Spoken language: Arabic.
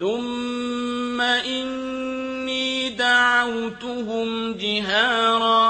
ثُمَّ إِنِّي دَعَوْتُهُمْ جِهَارًا